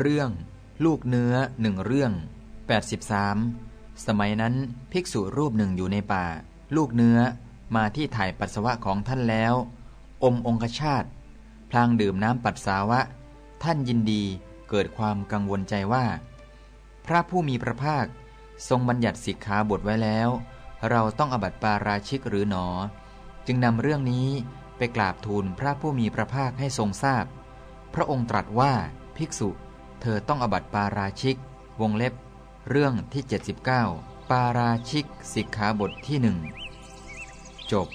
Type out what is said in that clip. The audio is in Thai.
เรื่อง ลูกเนื้อหนึ่งเรื่อง 83 สมัยนั้นภิกษุรูปหนึ่งอยู่ในป่า ลูกเนื้อมาที่ถ่ายปัสสาวะของท่านแล้ว อมองคชาตพลางดื่มน้ำปัสสาวะ ท่านยินดีเกิดความกังวลใจว่า พระผู้มีพระภาคทรงบัญญัติสิกขาบทไว้แล้ว เราต้องอบัติปาราชิกหรือหนอ จึงนำเรื่องนี้ไปกราบทูลพระผู้มีพระภาคให้ทรงทราบพพระองค์ตรัสว่าภิกษุ เธอต้องอบัติปาราชิก วงเล็บ เรื่องที่ 79 ปาราชิกสิกขาบทที่หนึ่งจบ